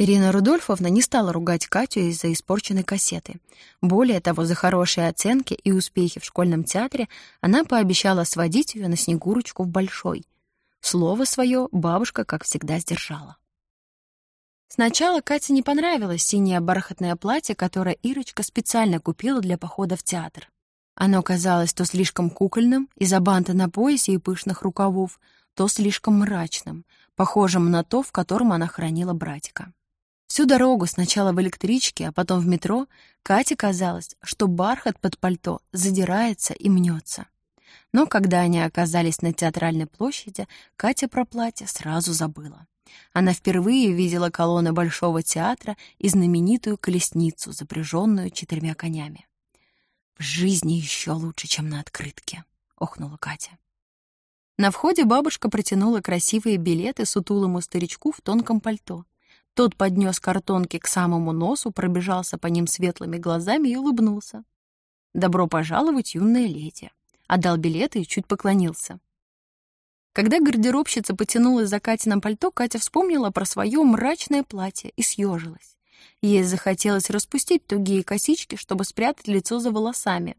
Ирина Рудольфовна не стала ругать Катю из-за испорченной кассеты. Более того, за хорошие оценки и успехи в школьном театре она пообещала сводить ее на Снегурочку в Большой. Слово свое бабушка, как всегда, сдержала. Сначала Кате не понравилось синее бархатное платье, которое Ирочка специально купила для похода в театр. Оно казалось то слишком кукольным из-за банта на поясе и пышных рукавов, то слишком мрачным, похожим на то, в котором она хранила братика. Всю дорогу, сначала в электричке, а потом в метро, Кате казалось, что бархат под пальто задирается и мнется. Но когда они оказались на театральной площади, Катя про платье сразу забыла. Она впервые видела колонны Большого театра и знаменитую колесницу, запряженную четырьмя конями. «В жизни еще лучше, чем на открытке», — охнула Катя. На входе бабушка протянула красивые билеты сутулому старичку в тонком пальто — тот поднес картонки к самому носу, пробежался по ним светлыми глазами и улыбнулся. «Добро пожаловать, юная леди!» Отдал билеты и чуть поклонился. Когда гардеробщица потянулась за Катином пальто, Катя вспомнила про свое мрачное платье и съежилась. Ей захотелось распустить тугие косички, чтобы спрятать лицо за волосами.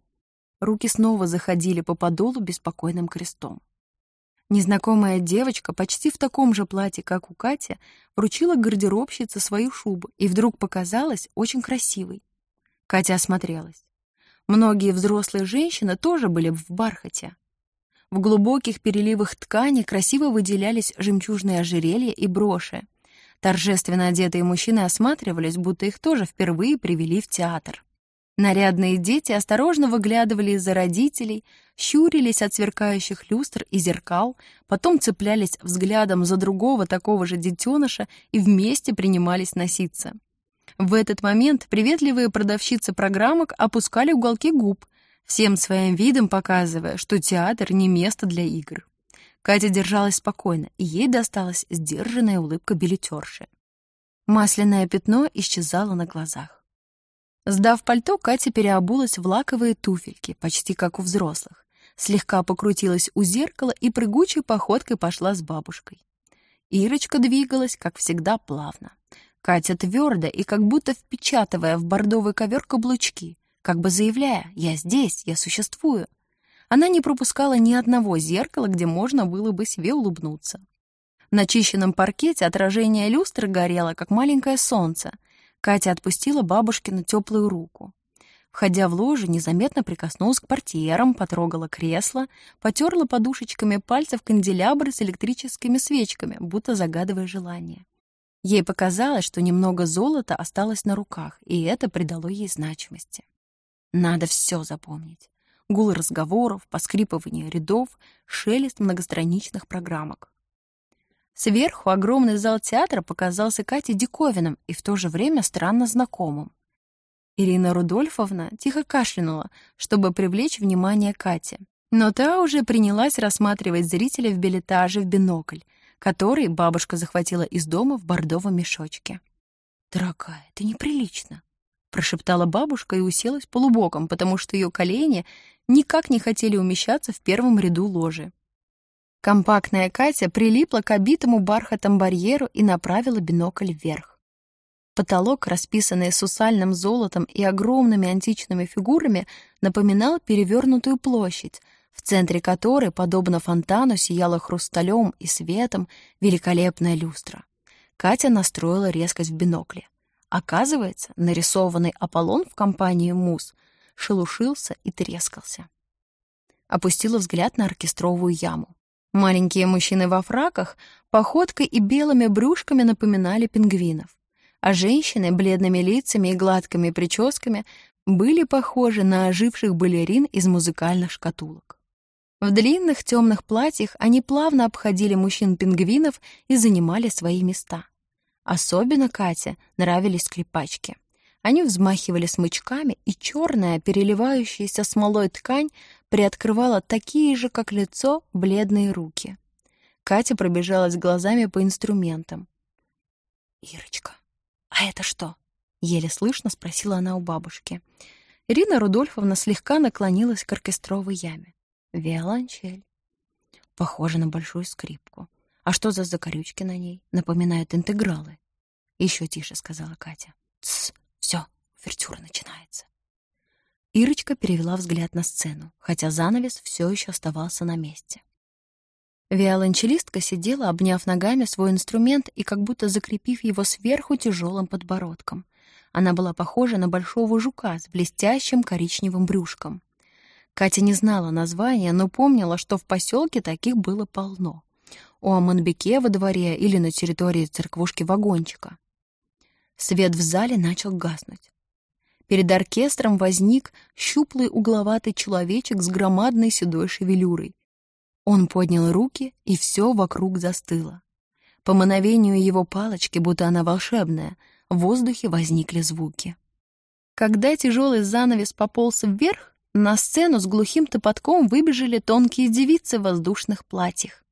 Руки снова заходили по подолу беспокойным крестом. Незнакомая девочка почти в таком же платье, как у Кати, вручила гардеробщице свою шубу и вдруг показалась очень красивой. Катя осмотрелась. Многие взрослые женщины тоже были в бархате. В глубоких переливах ткани красиво выделялись жемчужные ожерелья и броши. Торжественно одетые мужчины осматривались, будто их тоже впервые привели в театр. Нарядные дети осторожно выглядывали из-за родителей, щурились от сверкающих люстр и зеркал, потом цеплялись взглядом за другого такого же детеныша и вместе принимались носиться. В этот момент приветливые продавщицы программок опускали уголки губ, всем своим видом показывая, что театр не место для игр. Катя держалась спокойно, и ей досталась сдержанная улыбка билетерши. Масляное пятно исчезало на глазах. Сдав пальто, Катя переобулась в лаковые туфельки, почти как у взрослых. Слегка покрутилась у зеркала и прыгучей походкой пошла с бабушкой. Ирочка двигалась, как всегда, плавно. Катя твердо и как будто впечатывая в бордовый ковер каблучки, как бы заявляя «Я здесь, я существую». Она не пропускала ни одного зеркала, где можно было бы себе улыбнуться. На чищенном паркете отражение люстры горело, как маленькое солнце — Катя отпустила бабушкину теплую руку. Входя в ложе, незаметно прикоснулась к портьерам, потрогала кресло, потерла подушечками пальцев канделябры с электрическими свечками, будто загадывая желание. Ей показалось, что немного золота осталось на руках, и это придало ей значимости. Надо все запомнить. Гул разговоров, поскрипывание рядов, шелест многостраничных программок. Сверху огромный зал театра показался Кате диковинным и в то же время странно знакомым. Ирина Рудольфовна тихо кашлянула, чтобы привлечь внимание Кати. Но та уже принялась рассматривать зрителя в билетаже в бинокль, который бабушка захватила из дома в бордовом мешочке. «Дорогая, это неприлично», — прошептала бабушка и уселась полубоком, потому что ее колени никак не хотели умещаться в первом ряду ложи. Компактная Катя прилипла к обитому бархатом барьеру и направила бинокль вверх. Потолок, расписанный сусальным золотом и огромными античными фигурами, напоминал перевернутую площадь, в центре которой, подобно фонтану, сияла хрусталем и светом великолепная люстра. Катя настроила резкость в бинокле. Оказывается, нарисованный Аполлон в компании мус шелушился и трескался. Опустила взгляд на оркестровую яму. Маленькие мужчины во фраках походкой и белыми брюшками напоминали пингвинов, а женщины бледными лицами и гладкими прическами были похожи на оживших балерин из музыкальных шкатулок. В длинных темных платьях они плавно обходили мужчин-пингвинов и занимали свои места. Особенно Кате нравились скрипачки. Они взмахивали смычками, и черная, переливающаяся смолой ткань приоткрывала такие же, как лицо, бледные руки. Катя пробежалась глазами по инструментам. «Ирочка, а это что?» — еле слышно спросила она у бабушки. Ирина Рудольфовна слегка наклонилась к оркестровой яме. «Виолончель. Похоже на большую скрипку. А что за закорючки на ней? Напоминают интегралы». Еще тише сказала Катя. «Тсс, все, увертюра начинается». Ирочка перевела взгляд на сцену, хотя занавес все еще оставался на месте. Виолончелистка сидела, обняв ногами свой инструмент и как будто закрепив его сверху тяжелым подбородком. Она была похожа на большого жука с блестящим коричневым брюшком. Катя не знала названия, но помнила, что в поселке таких было полно. У Аманбеке во дворе или на территории церквушки вагончика. Свет в зале начал гаснуть. Перед оркестром возник щуплый угловатый человечек с громадной седой шевелюрой. Он поднял руки, и все вокруг застыло. По мановению его палочки, будто она волшебная, в воздухе возникли звуки. Когда тяжелый занавес пополз вверх, на сцену с глухим топотком выбежали тонкие девицы в воздушных платьях.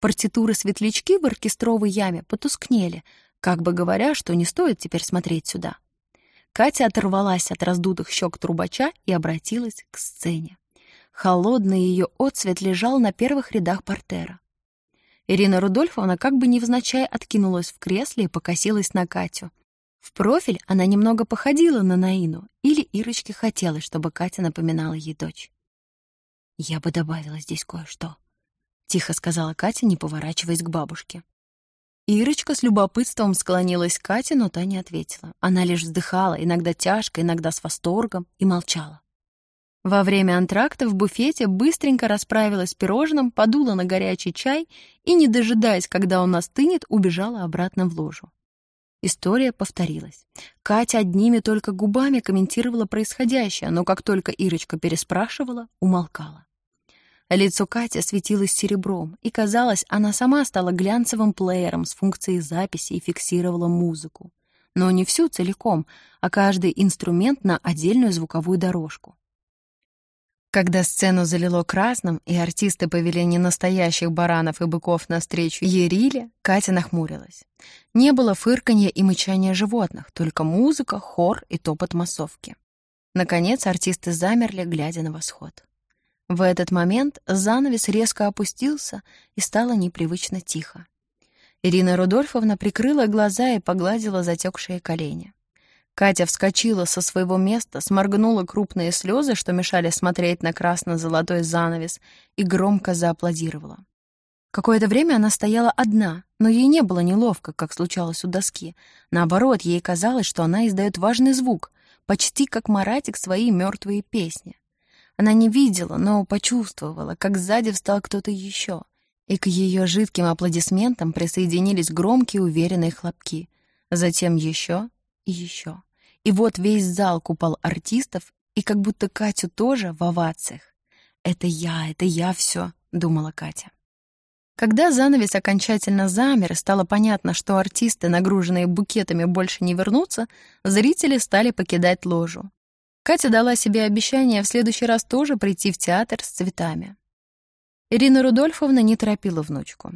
Партитуры-светлячки в оркестровой яме потускнели, как бы говоря, что не стоит теперь смотреть сюда. Катя оторвалась от раздутых щек трубача и обратилась к сцене. Холодный ее отцвет лежал на первых рядах портера. Ирина Рудольфовна как бы невзначай откинулась в кресле и покосилась на Катю. В профиль она немного походила на Наину, или Ирочке хотелось, чтобы Катя напоминала ей дочь. «Я бы добавила здесь кое-что», — тихо сказала Катя, не поворачиваясь к бабушке. Ирочка с любопытством склонилась к Кате, но та не ответила. Она лишь вздыхала, иногда тяжко, иногда с восторгом, и молчала. Во время антракта в буфете быстренько расправилась с пирожным, подула на горячий чай и, не дожидаясь, когда он остынет, убежала обратно в ложу. История повторилась. Катя одними только губами комментировала происходящее, но как только Ирочка переспрашивала, умолкала. Лицо Кати светилось серебром, и, казалось, она сама стала глянцевым плеером с функцией записи и фиксировала музыку. Но не всю целиком, а каждый инструмент на отдельную звуковую дорожку. Когда сцену залило красным, и артисты повели не настоящих баранов и быков навстречу Ериле, Катя нахмурилась. Не было фырканья и мычания животных, только музыка, хор и топот массовки. Наконец артисты замерли, глядя на восход. В этот момент занавес резко опустился и стало непривычно тихо. Ирина Рудольфовна прикрыла глаза и погладила затекшие колени. Катя вскочила со своего места, сморгнула крупные слезы, что мешали смотреть на красно-золотой занавес, и громко зааплодировала. Какое-то время она стояла одна, но ей не было неловко, как случалось у доски. Наоборот, ей казалось, что она издает важный звук, почти как Маратик свои мертвые песни. Она не видела, но почувствовала, как сзади встал кто-то еще, и к ее жидким аплодисментам присоединились громкие уверенные хлопки. Затем еще и еще. И вот весь зал купал артистов, и как будто Катю тоже в овациях. «Это я, это я все», — думала Катя. Когда занавес окончательно замер, стало понятно, что артисты, нагруженные букетами, больше не вернутся, зрители стали покидать ложу. Катя дала себе обещание в следующий раз тоже прийти в театр с цветами. Ирина Рудольфовна не торопила внучку.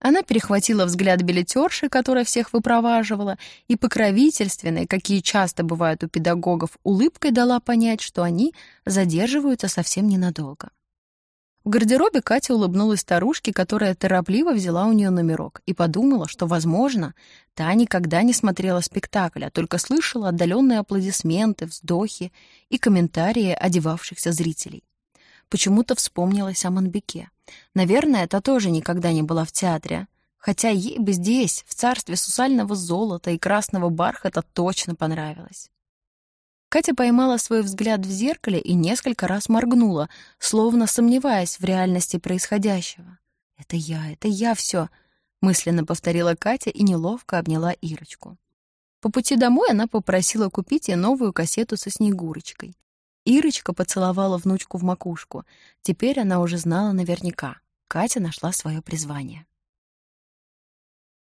Она перехватила взгляд билетерши, которая всех выпроваживала, и покровительственной, какие часто бывают у педагогов, улыбкой дала понять, что они задерживаются совсем ненадолго. В гардеробе Катя улыбнулась старушке, которая торопливо взяла у нее номерок, и подумала, что, возможно, та никогда не смотрела спектакль, а только слышала отдаленные аплодисменты, вздохи и комментарии одевавшихся зрителей. Почему-то вспомнилась о Манбеке. Наверное, та тоже никогда не была в театре, хотя ей бы здесь, в царстве сусального золота и красного бархата, точно понравилось. Катя поймала свой взгляд в зеркале и несколько раз моргнула, словно сомневаясь в реальности происходящего. «Это я, это я все», — мысленно повторила Катя и неловко обняла Ирочку. По пути домой она попросила купить ей новую кассету со Снегурочкой. Ирочка поцеловала внучку в макушку. Теперь она уже знала наверняка. Катя нашла свое призвание.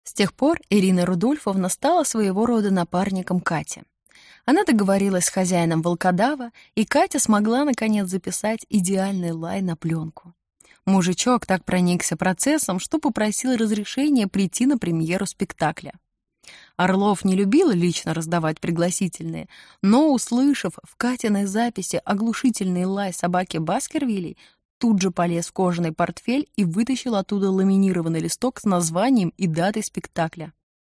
С тех пор Ирина Рудольфовна стала своего рода напарником Кати. Она договорилась с хозяином волкодава, и Катя смогла, наконец, записать идеальный лай на пленку. Мужичок так проникся процессом, что попросил разрешения прийти на премьеру спектакля. Орлов не любил лично раздавать пригласительные, но, услышав в Катиной записи оглушительный лай собаки Баскервилей, тут же полез в кожаный портфель и вытащил оттуда ламинированный листок с названием и датой спектакля.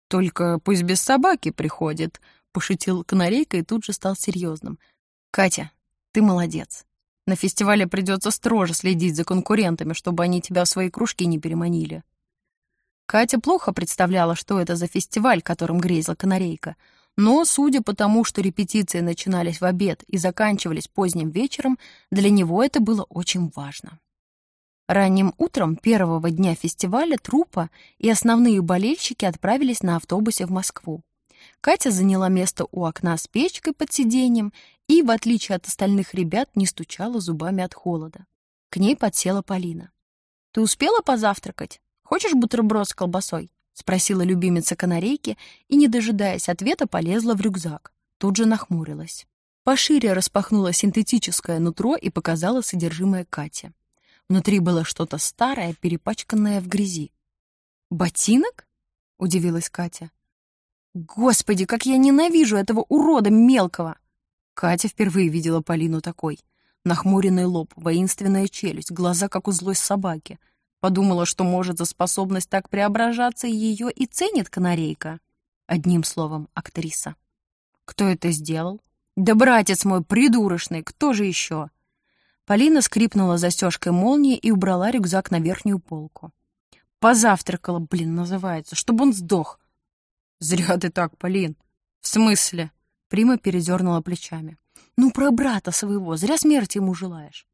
«Только пусть без собаки приходит», — пошутил канарейка и тут же стал серьезным. «Катя, ты молодец. На фестивале придется строже следить за конкурентами, чтобы они тебя в свои кружки не переманили». Катя плохо представляла, что это за фестиваль, которым грезила канарейка, но, судя по тому, что репетиции начинались в обед и заканчивались поздним вечером, для него это было очень важно. Ранним утром первого дня фестиваля труппа и основные болельщики отправились на автобусе в Москву. Катя заняла место у окна с печкой под сиденьем и, в отличие от остальных ребят, не стучала зубами от холода. К ней подсела Полина. «Ты успела позавтракать? Хочешь бутерброд с колбасой?» — спросила любимица канарейки и, не дожидаясь ответа, полезла в рюкзак. Тут же нахмурилась. Пошире распахнула синтетическое нутро и показала содержимое Кате. Внутри было что-то старое, перепачканное в грязи. «Ботинок?» — удивилась Катя. «Господи, как я ненавижу этого урода мелкого!» Катя впервые видела Полину такой. Нахмуренный лоб, воинственная челюсть, глаза, как у злой собаки. Подумала, что, может, за способность так преображаться ее и ценит канарейка. Одним словом, актриса. Кто это сделал? Да братец мой придурочный, кто же еще? Полина скрипнула застежкой молнии и убрала рюкзак на верхнюю полку. «Позавтракала, блин, называется, чтобы он сдох». «Зря ты так, Полин». «В смысле?» Прима передернула плечами. «Ну, про брата своего, зря смерти ему желаешь».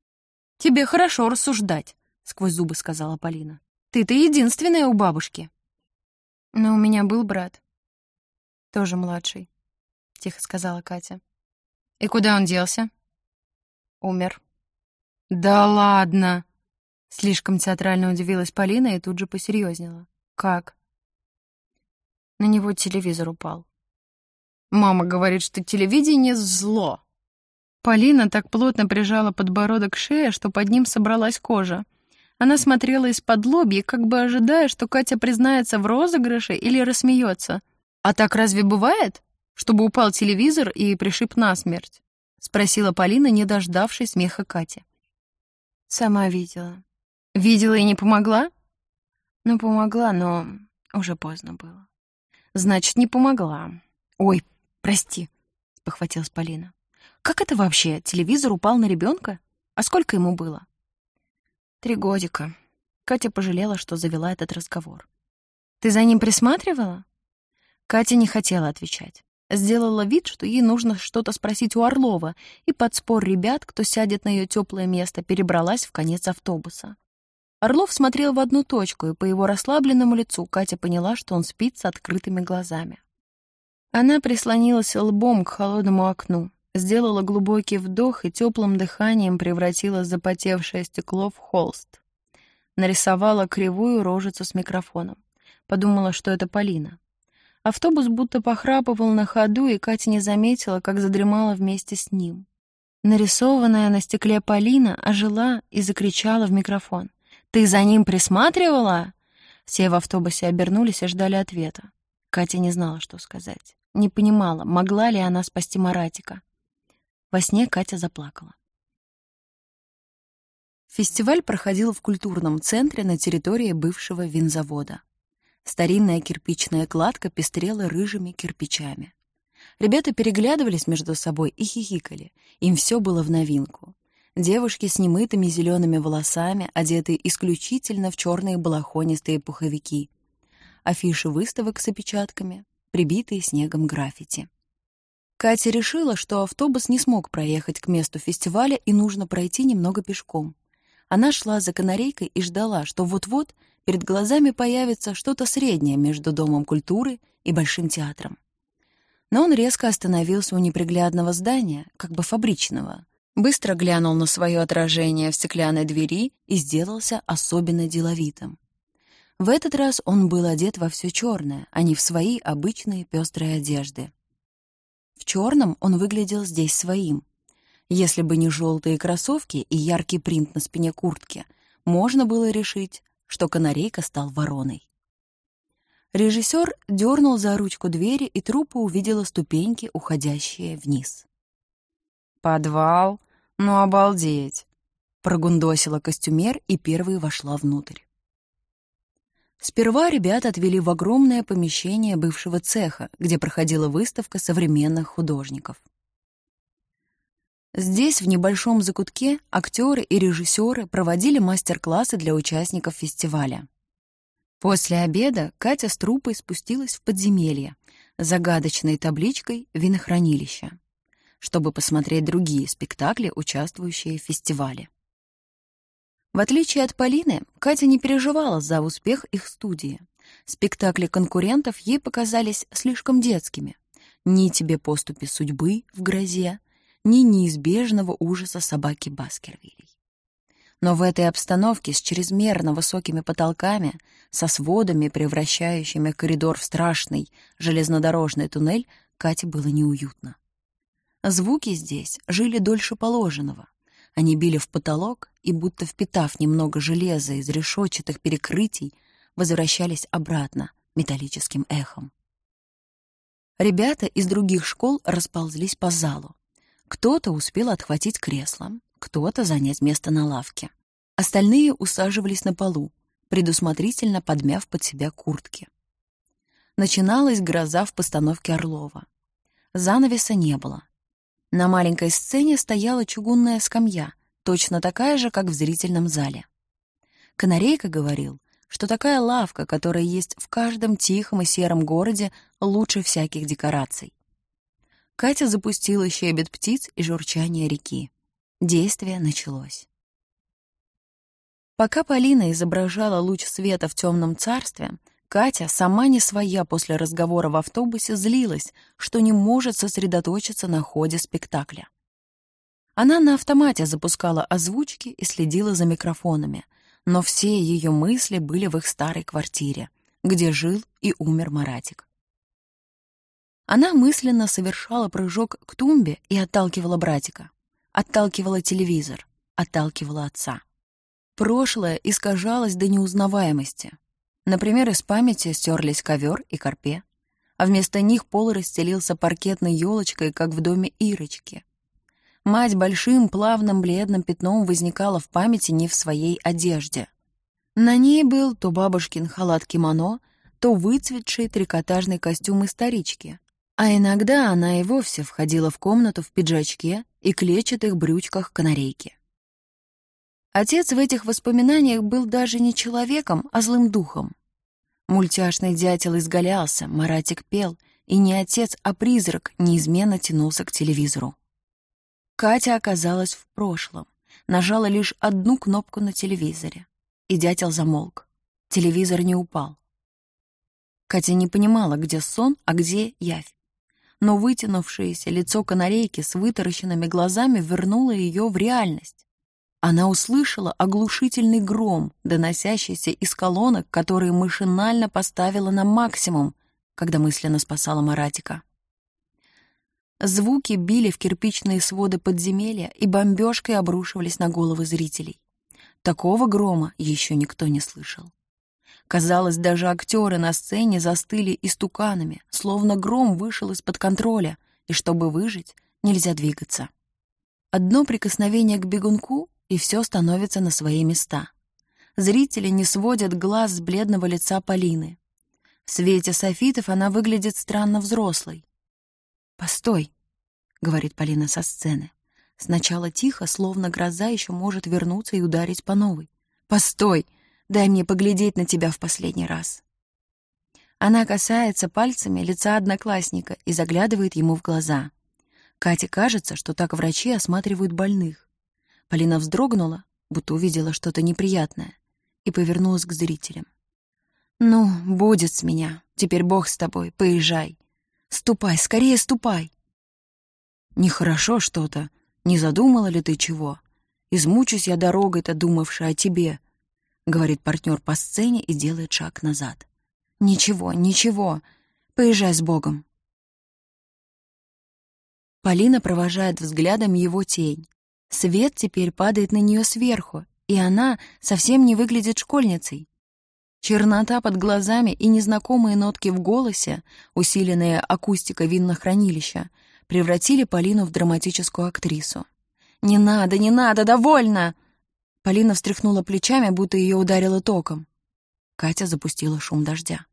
«Тебе хорошо рассуждать», — сквозь зубы сказала Полина. «Ты-то единственная у бабушки». «Но у меня был брат. Тоже младший», — тихо сказала Катя. «И куда он делся?» «Умер». «Да ладно!» Слишком театрально удивилась Полина и тут же посерьезнела. «Как?» На него телевизор упал. «Мама говорит, что телевидение — зло!» Полина так плотно прижала подбородок к шее, что под ним собралась кожа. Она смотрела из-под лобья, как бы ожидая, что Катя признается в розыгрыше или рассмеется. «А так разве бывает, чтобы упал телевизор и пришиб насмерть?» — спросила Полина, не дождавшись смеха Кати. Сама видела. Видела и не помогла? Ну, помогла, но уже поздно было. Значит, не помогла. Ой, прости, похватилась Полина. Как это вообще? Телевизор упал на ребенка? А сколько ему было? Три годика. Катя пожалела, что завела этот разговор. Ты за ним присматривала? Катя не хотела отвечать. Сделала вид, что ей нужно что-то спросить у Орлова, и под спор ребят, кто сядет на ее теплое место, перебралась в конец автобуса. Орлов смотрел в одну точку, и по его расслабленному лицу Катя поняла, что он спит с открытыми глазами. Она прислонилась лбом к холодному окну, сделала глубокий вдох и теплым дыханием превратила запотевшее стекло в холст. Нарисовала кривую рожицу с микрофоном. Подумала, что это Полина. Автобус будто похрапывал на ходу, и Катя не заметила, как задремала вместе с ним. Нарисованная на стекле Полина ожила и закричала в микрофон. «Ты за ним присматривала?» Все в автобусе обернулись и ждали ответа. Катя не знала, что сказать. Не понимала, могла ли она спасти Маратика. Во сне Катя заплакала. Фестиваль проходил в культурном центре на территории бывшего винзавода. Старинная кирпичная кладка пестрела рыжими кирпичами. Ребята переглядывались между собой и хихикали. Им все было в новинку. Девушки с немытыми зелеными волосами, одетые исключительно в черные балахонистые пуховики. Афиши выставок с опечатками, прибитые снегом граффити. Катя решила, что автобус не смог проехать к месту фестиваля и нужно пройти немного пешком. Она шла за канарейкой и ждала, что вот-вот перед глазами появится что-то среднее между Домом культуры и Большим театром. Но он резко остановился у неприглядного здания, как бы фабричного, быстро глянул на свое отражение в стеклянной двери и сделался особенно деловитым. В этот раз он был одет во все черное, а не в свои обычные пестрые одежды. В черном он выглядел здесь своим. Если бы не желтые кроссовки и яркий принт на спине куртки, можно было решить, что канарейка стал вороной. Режиссер дернул за ручку двери, и трупа увидела ступеньки, уходящие вниз. «Подвал? Ну, обалдеть!» — прогундосила костюмер и первой вошла внутрь. Сперва ребят отвели в огромное помещение бывшего цеха, где проходила выставка современных художников. Здесь, в небольшом закутке, актеры и режиссеры проводили мастер-классы для участников фестиваля. После обеда Катя с трупой спустилась в подземелье загадочной табличкой «Винохранилище», чтобы посмотреть другие спектакли, участвующие в фестивале. В отличие от Полины, Катя не переживала за успех их студии. Спектакли конкурентов ей показались слишком детскими. Ни тебе поступи судьбы в грозе, ни неизбежного ужаса собаки Баскервилей. Но в этой обстановке с чрезмерно высокими потолками, со сводами, превращающими коридор в страшный железнодорожный туннель, Кате было неуютно. Звуки здесь жили дольше положенного. Они били в потолок и, будто впитав немного железа из решетчатых перекрытий, возвращались обратно металлическим эхом. Ребята из других школ расползлись по залу. Кто-то успел отхватить кресло, кто-то занять место на лавке. Остальные усаживались на полу, предусмотрительно подмяв под себя куртки. Начиналась гроза в постановке Орлова. Занавеса не было. На маленькой сцене стояла чугунная скамья, точно такая же, как в зрительном зале. Канарейка говорил, что такая лавка, которая есть в каждом тихом и сером городе, лучше всяких декораций. Катя запустила щебет птиц и журчание реки. Действие началось. Пока Полина изображала луч света в темном царстве, Катя, сама не своя после разговора в автобусе, злилась, что не может сосредоточиться на ходе спектакля. Она на автомате запускала озвучки и следила за микрофонами, но все ее мысли были в их старой квартире, где жил и умер Маратик. Она мысленно совершала прыжок к тумбе и отталкивала братика отталкивала телевизор, отталкивала отца. Прошлое искажалось до неузнаваемости. Например, из памяти стерлись ковер и корпе, а вместо них пол расстелился паркетной елочкой, как в доме Ирочки. Мать большим плавным бледным пятном возникала в памяти не в своей одежде. На ней был то бабушкин халат-кимоно, то выцветший трикотажный костюм исторички, а иногда она и вовсе входила в комнату в пиджачке и клетчатых брючках канарейки. Отец в этих воспоминаниях был даже не человеком, а злым духом. Мультяшный дятел изгалялся, Маратик пел, и не отец, а призрак неизменно тянулся к телевизору. Катя оказалась в прошлом, нажала лишь одну кнопку на телевизоре, и дятел замолк. Телевизор не упал. Катя не понимала, где сон, а где явь но вытянувшееся лицо канарейки с вытаращенными глазами вернуло ее в реальность. Она услышала оглушительный гром, доносящийся из колонок, которые машинально поставила на максимум, когда мысленно спасала Маратика. Звуки били в кирпичные своды подземелья и бомбежкой обрушивались на головы зрителей. Такого грома еще никто не слышал. Казалось, даже актеры на сцене застыли истуканами, словно гром вышел из-под контроля, и чтобы выжить, нельзя двигаться. Одно прикосновение к бегунку, и все становится на свои места. Зрители не сводят глаз с бледного лица Полины. В свете софитов она выглядит странно взрослой. «Постой», — говорит Полина со сцены. Сначала тихо, словно гроза еще может вернуться и ударить по новой. «Постой! Дай мне поглядеть на тебя в последний раз». Она касается пальцами лица одноклассника и заглядывает ему в глаза. Кате кажется, что так врачи осматривают больных. Полина вздрогнула, будто увидела что-то неприятное, и повернулась к зрителям. «Ну, будет с меня. Теперь Бог с тобой. Поезжай. Ступай, скорее ступай!» «Нехорошо что-то. Не задумала ли ты чего? Измучусь я дорогой-то, думавшая о тебе. — говорит партнер по сцене и делает шаг назад. «Ничего, ничего. Поезжай с Богом». Полина провожает взглядом его тень. Свет теперь падает на нее сверху, и она совсем не выглядит школьницей. Чернота под глазами и незнакомые нотки в голосе, усиленные акустикой виннохранилища, превратили Полину в драматическую актрису. «Не надо, не надо, довольно!» Полина встряхнула плечами, будто ее ударило током. Катя запустила шум дождя.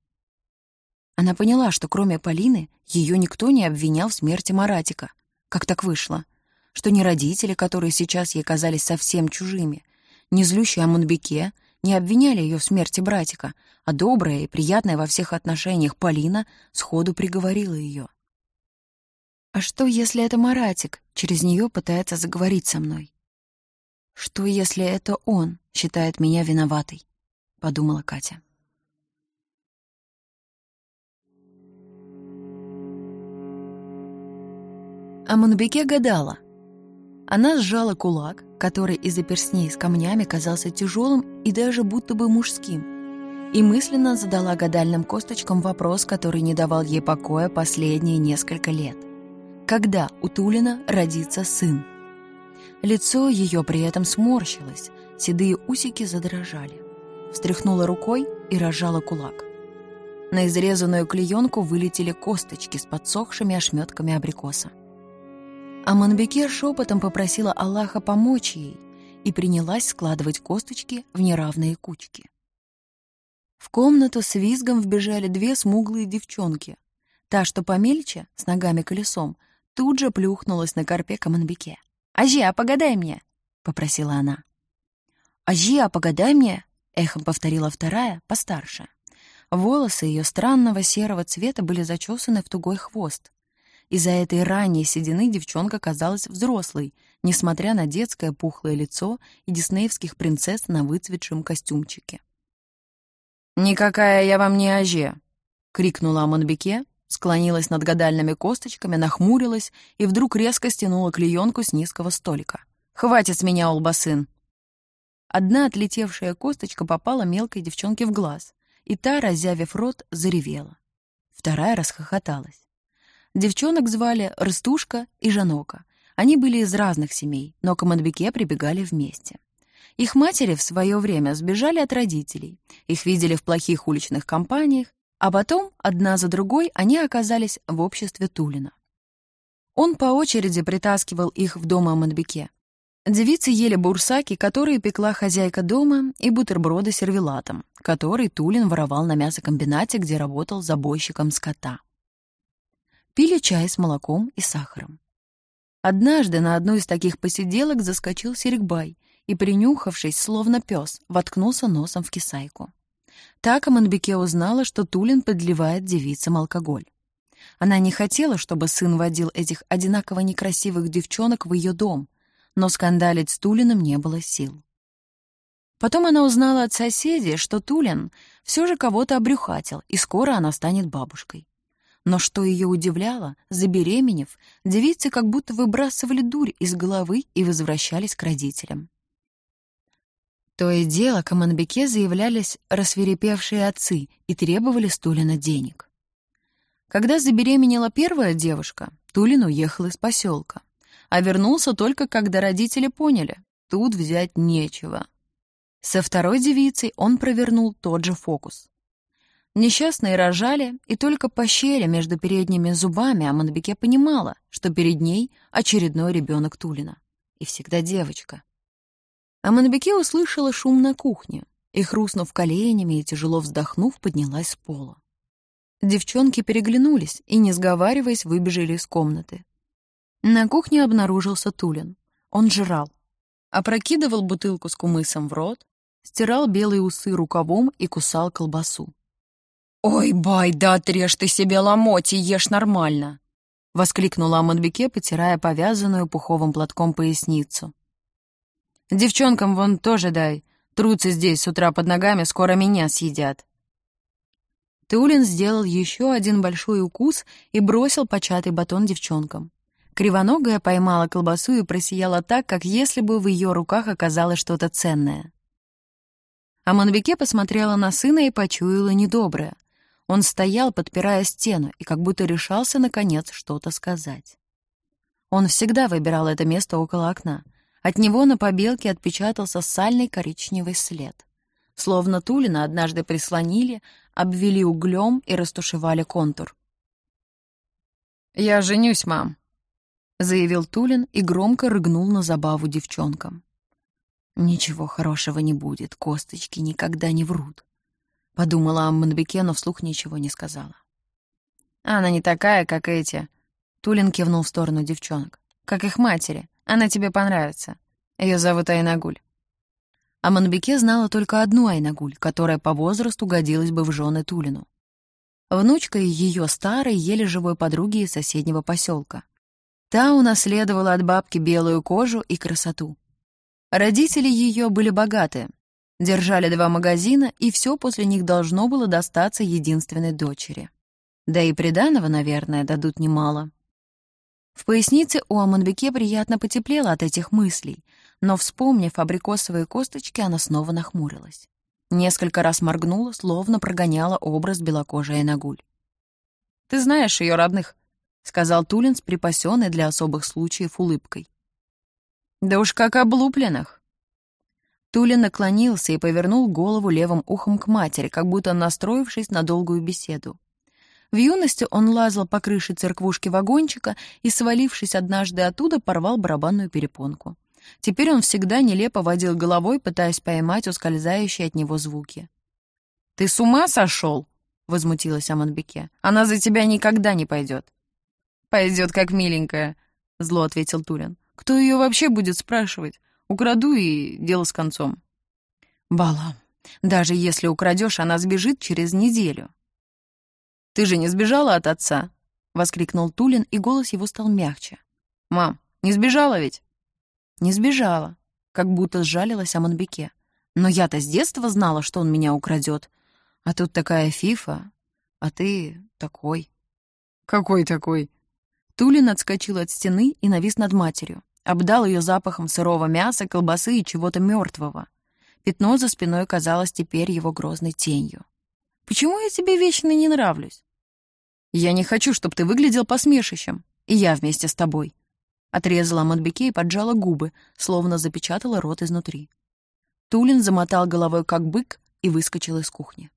Она поняла, что кроме Полины ее никто не обвинял в смерти Маратика. Как так вышло? Что ни родители, которые сейчас ей казались совсем чужими, ни злющий Амунбеке не обвиняли ее в смерти братика, а добрая и приятная во всех отношениях Полина сходу приговорила ее. А что, если это Маратик через нее пытается заговорить со мной? Что, если это он считает меня виноватой? Подумала Катя. А Манубеке гадала. Она сжала кулак, который из-за перстней с камнями казался тяжелым и даже будто бы мужским, и мысленно задала гадальным косточкам вопрос, который не давал ей покоя последние несколько лет — когда у Тулина родится сын. Лицо ее при этом сморщилось, седые усики задрожали. Встряхнула рукой и разжала кулак. На изрезанную клеенку вылетели косточки с подсохшими ошметками абрикоса. А Манбеке шепотом попросила Аллаха помочь ей и принялась складывать косточки в неравные кучки. В комнату с визгом вбежали две смуглые девчонки. Та, что помельче, с ногами колесом, тут же плюхнулась на корпе Каманбеке. «Ажия, погадай мне!» — попросила она. «Ажия, погадай мне!» — эхом повторила вторая, постарше. Волосы ее странного серого цвета были зачесаны в тугой хвост. Из-за этой ранней седины девчонка казалась взрослой, несмотря на детское пухлое лицо и диснеевских принцесс на выцветшем костюмчике. «Никакая я вам не Аже!» — крикнула Амонбеке, склонилась над гадальными косточками, нахмурилась и вдруг резко стянула клеенку с низкого столика. «Хватит с меня, олбасын!» Одна отлетевшая косточка попала мелкой девчонке в глаз, и та, разявив рот, заревела. Вторая расхохоталась. Девчонок звали Рыстушка и Жанока. Они были из разных семей, но к Амадбеке прибегали вместе. Их матери в свое время сбежали от родителей. Их видели в плохих уличных компаниях, а потом, одна за другой, они оказались в обществе Тулина. Он по очереди притаскивал их в дом Амадбеке. Девицы ели бурсаки, которые пекла хозяйка дома, и бутерброды с сервелатом, который Тулин воровал на мясокомбинате, где работал забойщиком скота. Пили чай с молоком и сахаром. Однажды на одну из таких посиделок заскочил Серегбай и, принюхавшись, словно пес, воткнулся носом в кисайку. Так Аманбеке узнала, что Тулин подливает девицам алкоголь. Она не хотела, чтобы сын водил этих одинаково некрасивых девчонок в ее дом, но скандалить с Тулиным не было сил. Потом она узнала от соседей, что Тулин все же кого-то обрюхатил, и скоро она станет бабушкой. Но что ее удивляло, забеременев, девицы как будто выбрасывали дурь из головы и возвращались к родителям. То и дело к Аманбеке заявлялись рассверепевшие отцы и требовали Стулина денег. Когда забеременела первая девушка, Тулин уехал из поселка, а вернулся только когда родители поняли, тут взять нечего. Со второй девицей он провернул тот же фокус. Несчастные рожали, и только по щели между передними зубами Аманбеке понимала, что перед ней очередной ребенок Тулина. И всегда девочка. А Манбеке услышала шум на кухне и, хрустнув коленями и тяжело вздохнув, поднялась с пола. Девчонки переглянулись и, не сговариваясь, выбежали из комнаты. На кухне обнаружился Тулин. Он жрал. Опрокидывал бутылку с кумысом в рот, стирал белые усы рукавом и кусал колбасу. «Ой, бай, да отрежь ты себе ломоть и ешь нормально!» — воскликнула Амадбеке, потирая повязанную пуховым платком поясницу. Девчонкам вон тоже дай. Трутся здесь с утра под ногами, скоро меня съедят». Тулин сделал еще один большой укус и бросил початый батон девчонкам. Кривоногая поймала колбасу и просияла так, как если бы в ее руках оказалось что-то ценное. А посмотрела на сына и почуяла недоброе. Он стоял, подпирая стену, и как будто решался, наконец, что-то сказать. Он всегда выбирал это место около окна. От него на побелке отпечатался сальный коричневый след. Словно Тулина однажды прислонили, обвели углем и растушевали контур. «Я женюсь, мам», — заявил Тулин и громко рыгнул на забаву девчонкам. «Ничего хорошего не будет, косточки никогда не врут», — подумала Амманбеке, но вслух ничего не сказала. «Она не такая, как эти», — Тулин кивнул в сторону девчонок. «Как их матери. Она тебе понравится. Ее зовут Айнагуль». Аманбеке знала только одну Айнагуль, которая по возрасту годилась бы в жены Тулину. Внучка ее старой, еле живой подруги из соседнего поселка. Та унаследовала от бабки белую кожу и красоту. Родители ее были богаты, держали два магазина, и все после них должно было достаться единственной дочери. Да и приданого, наверное, дадут немало. В пояснице у Аманбеке приятно потеплело от этих мыслей, но, вспомнив абрикосовые косточки, она снова нахмурилась. Несколько раз моргнула, словно прогоняла образ белокожей Нагуль. «Ты знаешь ее родных», — сказал Тулин с припасенной для особых случаев улыбкой. «Да уж как облупленных!» Тулин наклонился и повернул голову левым ухом к матери, как будто настроившись на долгую беседу. В юности он лазал по крыше церквушки вагончика и, свалившись однажды оттуда, порвал барабанную перепонку. Теперь он всегда нелепо водил головой, пытаясь поймать ускользающие от него звуки. «Ты с ума сошел?» — возмутилась Аманбеке. «Она за тебя никогда не пойдет». «Пойдет как миленькая», — зло ответил Турин. «Кто ее вообще будет спрашивать? Украду и дело с концом». «Бала, даже если украдешь, она сбежит через неделю». «Ты же не сбежала от отца?» — воскликнул Тулин, и голос его стал мягче. «Мам, не сбежала ведь?» «Не сбежала», — как будто сжалилась Аманбеке. «Но я-то с детства знала, что он меня украдет. А тут такая фифа, а ты такой». «Какой такой?» Тулин отскочил от стены и навис над матерью. Обдал ее запахом сырого мяса, колбасы и чего-то мертвого. Пятно за спиной казалось теперь его грозной тенью. «Почему я тебе вечно не нравлюсь?» «Я не хочу, чтобы ты выглядел посмешищем, и я вместе с тобой», Отрезала Мадбеке и поджала губы, словно запечатала рот изнутри. Тулин замотал головой, как бык, и выскочил из кухни.